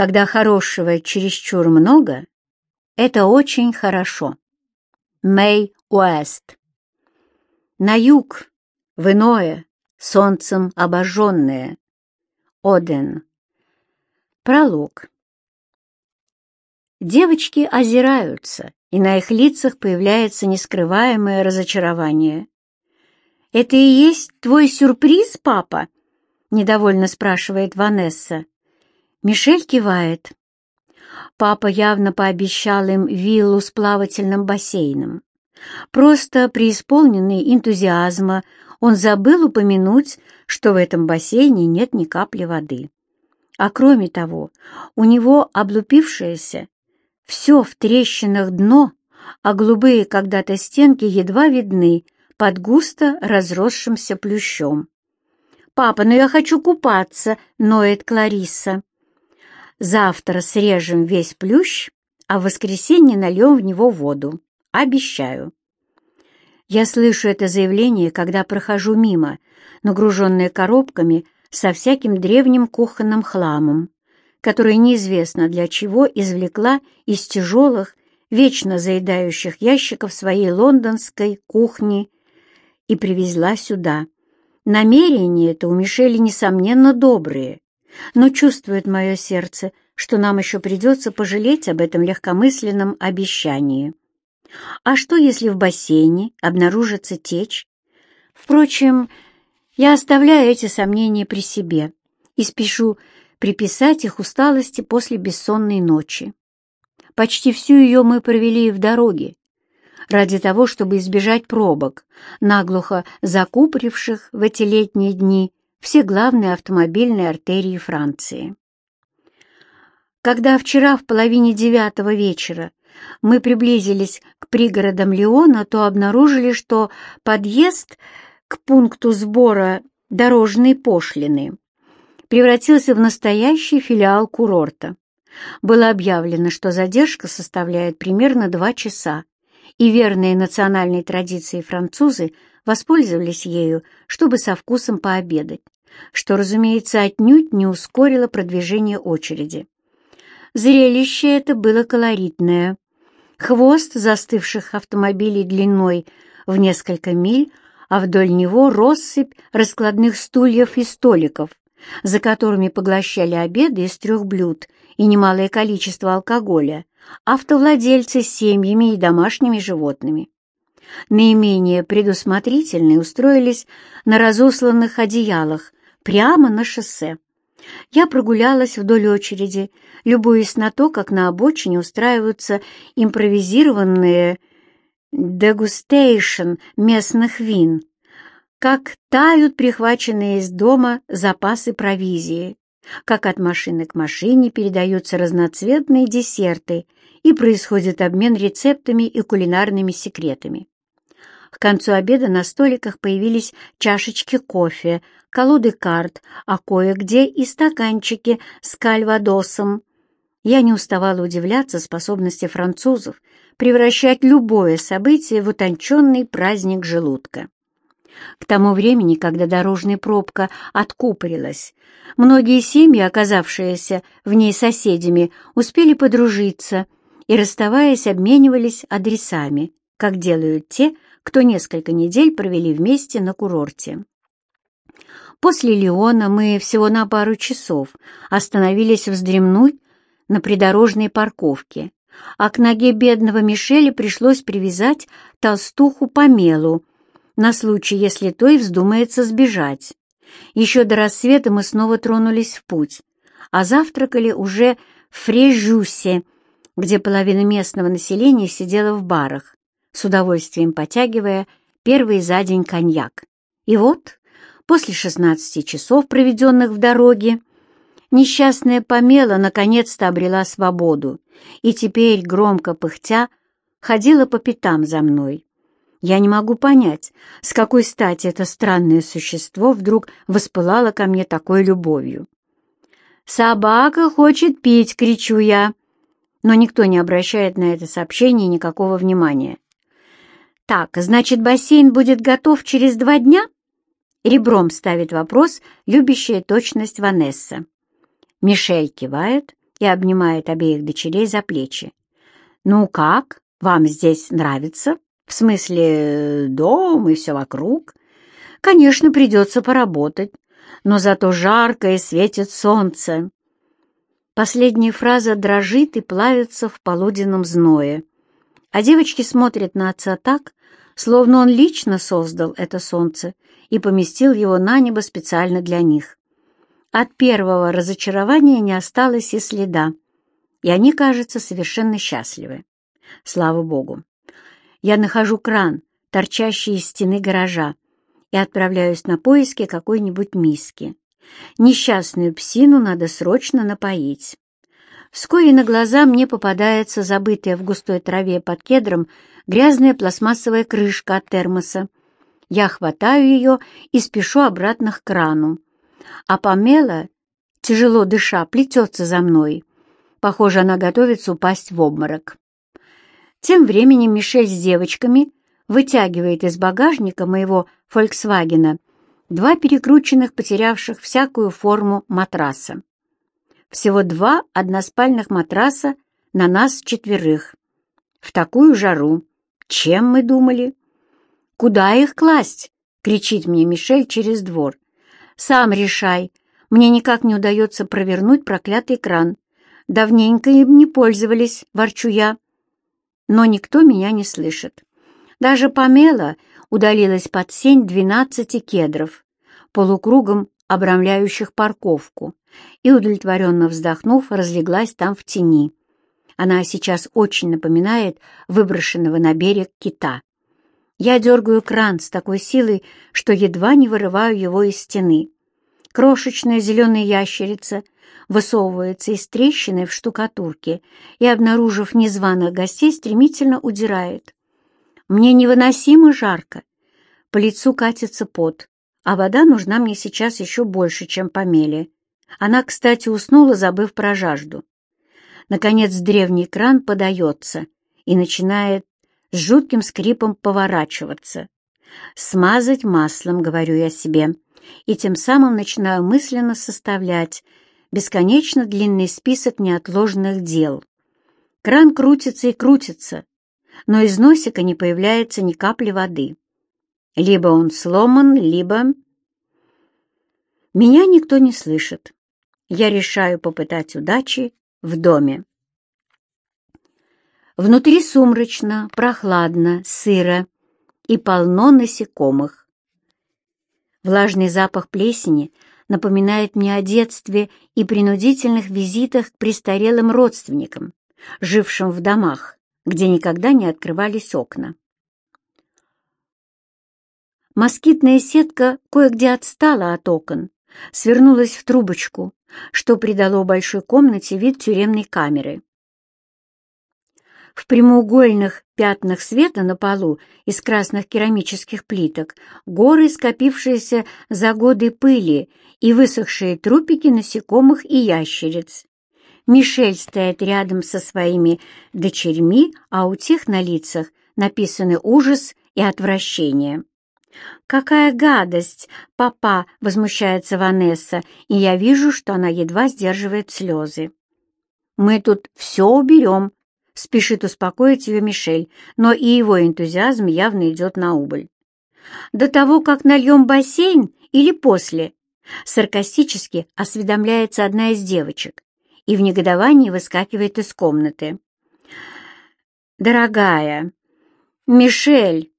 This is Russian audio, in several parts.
Когда хорошего чересчур много, это очень хорошо. Мэй Уэст. На юг, в иное, солнцем обожженное. Оден. Пролог. Девочки озираются, и на их лицах появляется нескрываемое разочарование. «Это и есть твой сюрприз, папа?» — недовольно спрашивает Ванесса. Мишель кивает. Папа явно пообещал им виллу с плавательным бассейном. Просто преисполненный энтузиазма он забыл упомянуть, что в этом бассейне нет ни капли воды. А кроме того, у него облупившееся, все в трещинах дно, а голубые когда-то стенки едва видны под густо разросшимся плющом. «Папа, но я хочу купаться!» — ноет Кларисса. «Завтра срежем весь плющ, а в воскресенье нальем в него воду. Обещаю». Я слышу это заявление, когда прохожу мимо, нагруженная коробками со всяким древним кухонным хламом, который неизвестно для чего извлекла из тяжелых, вечно заедающих ящиков своей лондонской кухни и привезла сюда. Намерения это у Мишели, несомненно, добрые, но чувствует мое сердце, что нам еще придется пожалеть об этом легкомысленном обещании. А что, если в бассейне обнаружится течь? Впрочем, я оставляю эти сомнения при себе и спешу приписать их усталости после бессонной ночи. Почти всю ее мы провели в дороге, ради того, чтобы избежать пробок, наглухо закупоривших в эти летние дни все главные автомобильные артерии Франции. Когда вчера в половине девятого вечера мы приблизились к пригородам Леона, то обнаружили, что подъезд к пункту сбора дорожной пошлины превратился в настоящий филиал курорта. Было объявлено, что задержка составляет примерно два часа, и верные национальной традиции французы воспользовались ею, чтобы со вкусом пообедать, что, разумеется, отнюдь не ускорило продвижение очереди. Зрелище это было колоритное. Хвост застывших автомобилей длиной в несколько миль, а вдоль него россыпь раскладных стульев и столиков, за которыми поглощали обеды из трех блюд и немалое количество алкоголя, автовладельцы с семьями и домашними животными. Наименее предусмотрительные устроились на разосланных одеялах прямо на шоссе. Я прогулялась вдоль очереди, любуясь на то, как на обочине устраиваются импровизированные дегустейшн местных вин, как тают прихваченные из дома запасы провизии, как от машины к машине передаются разноцветные десерты и происходит обмен рецептами и кулинарными секретами. К концу обеда на столиках появились чашечки кофе, колоды карт, а кое-где и стаканчики с кальвадосом. Я не уставала удивляться способности французов превращать любое событие в утонченный праздник желудка. К тому времени, когда дорожная пробка откупорилась, многие семьи, оказавшиеся в ней соседями, успели подружиться и, расставаясь, обменивались адресами, как делают те, кто несколько недель провели вместе на курорте. После Леона мы всего на пару часов остановились вздремнуть на придорожной парковке, а к ноге бедного Мишеля пришлось привязать толстуху Памелу на случай, если той вздумается сбежать. Еще до рассвета мы снова тронулись в путь, а завтракали уже в Фрежусе, где половина местного населения сидела в барах, с удовольствием потягивая первый за день коньяк. И вот, после шестнадцати часов, проведенных в дороге, несчастная Памела наконец-то обрела свободу и теперь, громко пыхтя, ходила по пятам за мной. Я не могу понять, с какой стати это странное существо вдруг воспылало ко мне такой любовью. «Собака хочет пить!» — кричу я. Но никто не обращает на это сообщение никакого внимания. «Так, значит, бассейн будет готов через два дня?» Ребром ставит вопрос любящая точность Ванесса. Мишель кивает и обнимает обеих дочерей за плечи. «Ну как? Вам здесь нравится? В смысле, дом и все вокруг? Конечно, придется поработать, но зато жарко и светит солнце». Последняя фраза дрожит и плавится в полуденном зное, а девочки смотрят на отца так, словно он лично создал это солнце и поместил его на небо специально для них. От первого разочарования не осталось и следа, и они, кажется, совершенно счастливы. Слава Богу. Я нахожу кран, торчащий из стены гаража, и отправляюсь на поиски какой-нибудь миски. Несчастную псину надо срочно напоить. Вскоре на глаза мне попадается забытая в густой траве под кедром грязная пластмассовая крышка от термоса. Я хватаю ее и спешу обратно к крану а Памела, тяжело дыша, плетется за мной. Похоже, она готовится упасть в обморок. Тем временем Мишель с девочками вытягивает из багажника моего «Фольксвагена» два перекрученных, потерявших всякую форму матраса. Всего два односпальных матраса на нас четверых. В такую жару. Чем мы думали? «Куда их класть?» — кричит мне Мишель через двор. Сам решай. Мне никак не удается провернуть проклятый кран. Давненько им не пользовались, ворчу я. Но никто меня не слышит. Даже Памела удалилась под сень двенадцати кедров, полукругом обрамляющих парковку, и, удовлетворенно вздохнув, разлеглась там в тени. Она сейчас очень напоминает выброшенного на берег кита. Я дергаю кран с такой силой, что едва не вырываю его из стены. Крошечная зеленая ящерица высовывается из трещины в штукатурке и, обнаружив незваных гостей, стремительно удирает. Мне невыносимо жарко. По лицу катится пот, а вода нужна мне сейчас еще больше, чем помеле. Она, кстати, уснула, забыв про жажду. Наконец древний кран подается и начинает с жутким скрипом поворачиваться. «Смазать маслом», — говорю я себе, и тем самым начинаю мысленно составлять бесконечно длинный список неотложных дел. Кран крутится и крутится, но из носика не появляется ни капли воды. Либо он сломан, либо... Меня никто не слышит. Я решаю попытать удачи в доме. Внутри сумрачно, прохладно, сыро и полно насекомых. Влажный запах плесени напоминает мне о детстве и принудительных визитах к престарелым родственникам, жившим в домах, где никогда не открывались окна. Москитная сетка кое-где отстала от окон, свернулась в трубочку, что придало большой комнате вид тюремной камеры. В прямоугольных пятнах света на полу из красных керамических плиток горы, скопившиеся за годы пыли и высохшие трупики насекомых и ящериц. Мишель стоит рядом со своими дочерьми, а у тех на лицах написаны ужас и отвращение. «Какая гадость!» — папа возмущается Ванесса, и я вижу, что она едва сдерживает слезы. «Мы тут все уберем», Спешит успокоить ее Мишель, но и его энтузиазм явно идет на убыль. «До того, как нальем бассейн или после?» Саркастически осведомляется одна из девочек и в негодовании выскакивает из комнаты. «Дорогая, Мишель!»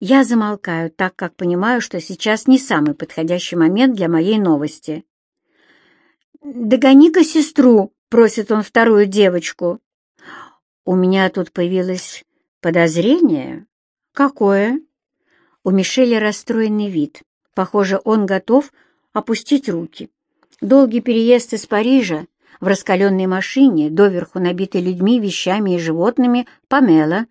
Я замолкаю, так как понимаю, что сейчас не самый подходящий момент для моей новости. «Догони-ка сестру!» — просит он вторую девочку. У меня тут появилось подозрение. Какое? У Мишеля расстроенный вид. Похоже, он готов опустить руки. Долгий переезд из Парижа в раскаленной машине, доверху набитой людьми, вещами и животными, Памела,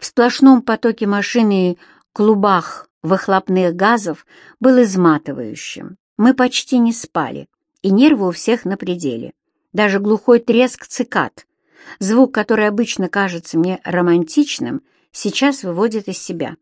в сплошном потоке машины клубах выхлопных газов был изматывающим. Мы почти не спали, и нервы у всех на пределе. Даже глухой треск цикад Звук, который обычно кажется мне романтичным, сейчас выводит из себя.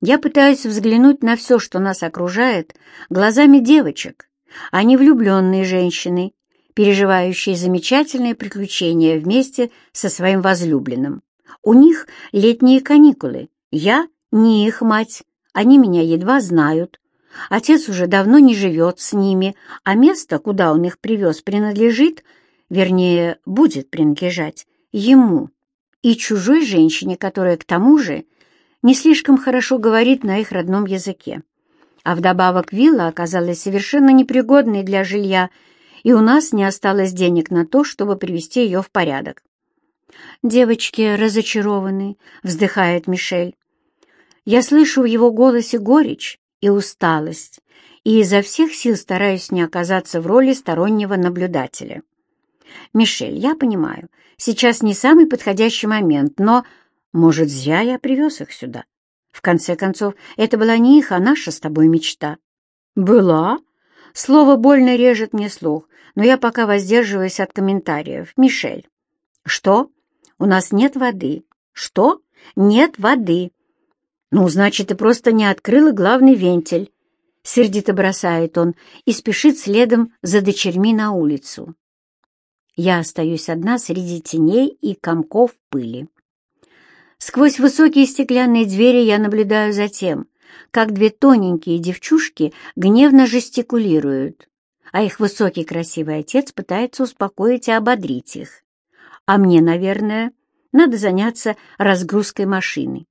Я пытаюсь взглянуть на все, что нас окружает, глазами девочек. Они влюбленные женщины, переживающий замечательные приключения вместе со своим возлюбленным. У них летние каникулы. Я не их мать, они меня едва знают. Отец уже давно не живет с ними, а место, куда он их привез, принадлежит, вернее, будет принадлежать, ему и чужой женщине, которая, к тому же, не слишком хорошо говорит на их родном языке. А вдобавок вилла оказалась совершенно непригодной для жилья, и у нас не осталось денег на то, чтобы привести ее в порядок. «Девочки разочарованы», — вздыхает Мишель. Я слышу в его голосе горечь и усталость, и изо всех сил стараюсь не оказаться в роли стороннего наблюдателя. «Мишель, я понимаю, сейчас не самый подходящий момент, но, может, зря я привез их сюда. В конце концов, это была не их, а наша с тобой мечта». «Была?» Слово больно режет мне слух, но я пока воздерживаюсь от комментариев. «Мишель». «Что? У нас нет воды». «Что? Нет воды». «Ну, значит, ты просто не открыла главный вентиль», — сердито бросает он и спешит следом за дочерьми на улицу. Я остаюсь одна среди теней и комков пыли. Сквозь высокие стеклянные двери я наблюдаю за тем, как две тоненькие девчушки гневно жестикулируют, а их высокий красивый отец пытается успокоить и ободрить их. А мне, наверное, надо заняться разгрузкой машины.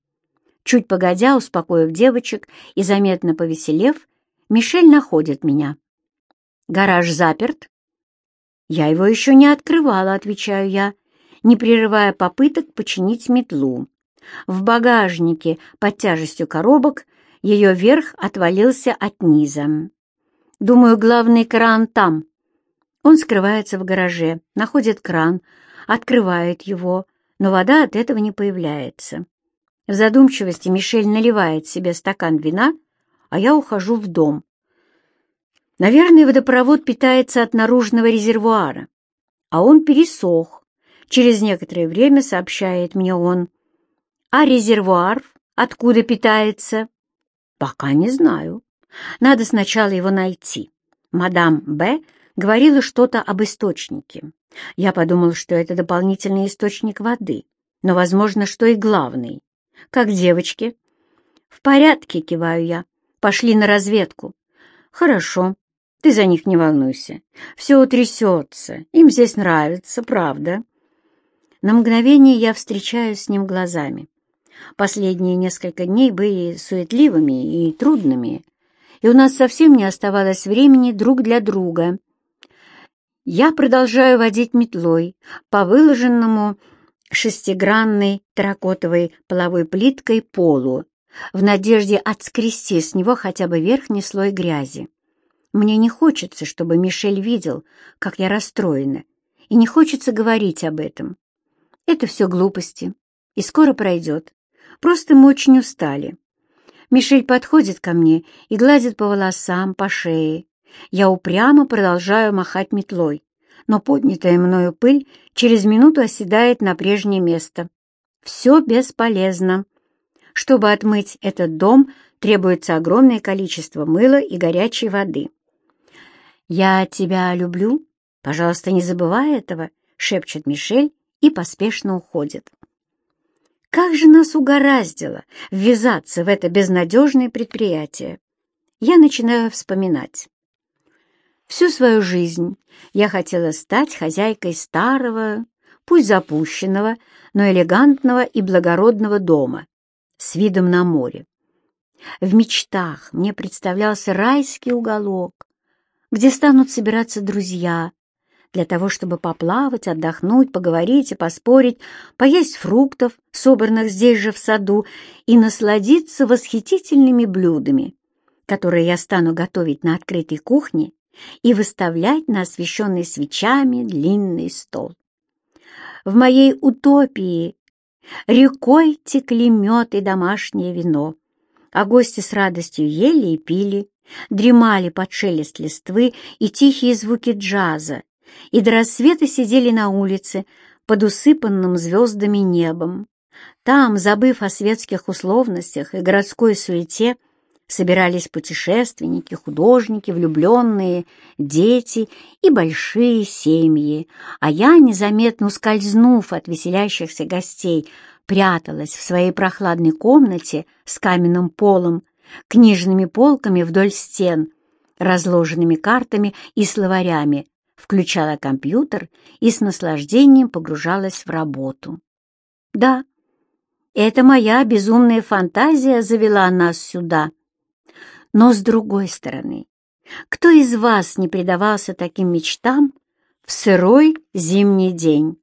Чуть погодя, успокоив девочек и заметно повеселев, Мишель находит меня. «Гараж заперт?» «Я его еще не открывала», — отвечаю я, не прерывая попыток починить метлу. В багажнике под тяжестью коробок ее верх отвалился от низа. Думаю, главный кран там. Он скрывается в гараже, находит кран, открывает его, но вода от этого не появляется. В задумчивости Мишель наливает себе стакан вина, а я ухожу в дом. Наверное, водопровод питается от наружного резервуара, а он пересох. Через некоторое время сообщает мне он. А резервуар откуда питается? Пока не знаю. Надо сначала его найти. Мадам Б. говорила что-то об источнике. Я подумал, что это дополнительный источник воды, но, возможно, что и главный. Как девочки? В порядке, киваю я. Пошли на разведку. Хорошо. Ты за них не волнуйся. Все утрясется. Им здесь нравится, правда. На мгновение я встречаюсь с ним глазами. Последние несколько дней были суетливыми и трудными, и у нас совсем не оставалось времени друг для друга. Я продолжаю водить метлой по выложенному шестигранной терракотовой половой плиткой полу, в надежде отскрести с него хотя бы верхний слой грязи. Мне не хочется, чтобы Мишель видел, как я расстроена, и не хочется говорить об этом. Это все глупости, и скоро пройдет. Просто мы очень устали. Мишель подходит ко мне и гладит по волосам, по шее. Я упрямо продолжаю махать метлой, но поднятая мною пыль через минуту оседает на прежнее место. Все бесполезно. Чтобы отмыть этот дом, требуется огромное количество мыла и горячей воды. «Я тебя люблю. Пожалуйста, не забывай этого», — шепчет Мишель и поспешно уходит. Как же нас угораздило ввязаться в это безнадежное предприятие? Я начинаю вспоминать. Всю свою жизнь я хотела стать хозяйкой старого, пусть запущенного, но элегантного и благородного дома с видом на море. В мечтах мне представлялся райский уголок, где станут собираться друзья, для того, чтобы поплавать, отдохнуть, поговорить и поспорить, поесть фруктов, собранных здесь же в саду, и насладиться восхитительными блюдами, которые я стану готовить на открытой кухне и выставлять на освещенный свечами длинный стол. В моей утопии рекой текли мед и домашнее вино, а гости с радостью ели и пили, дремали под шелест листвы и тихие звуки джаза, и до рассвета сидели на улице под усыпанным звездами небом. Там, забыв о светских условностях и городской суете, собирались путешественники, художники, влюбленные, дети и большие семьи, а я, незаметно ускользнув от веселящихся гостей, пряталась в своей прохладной комнате с каменным полом, книжными полками вдоль стен, разложенными картами и словарями, включала компьютер и с наслаждением погружалась в работу. Да, это моя безумная фантазия завела нас сюда. Но с другой стороны, кто из вас не предавался таким мечтам в сырой зимний день?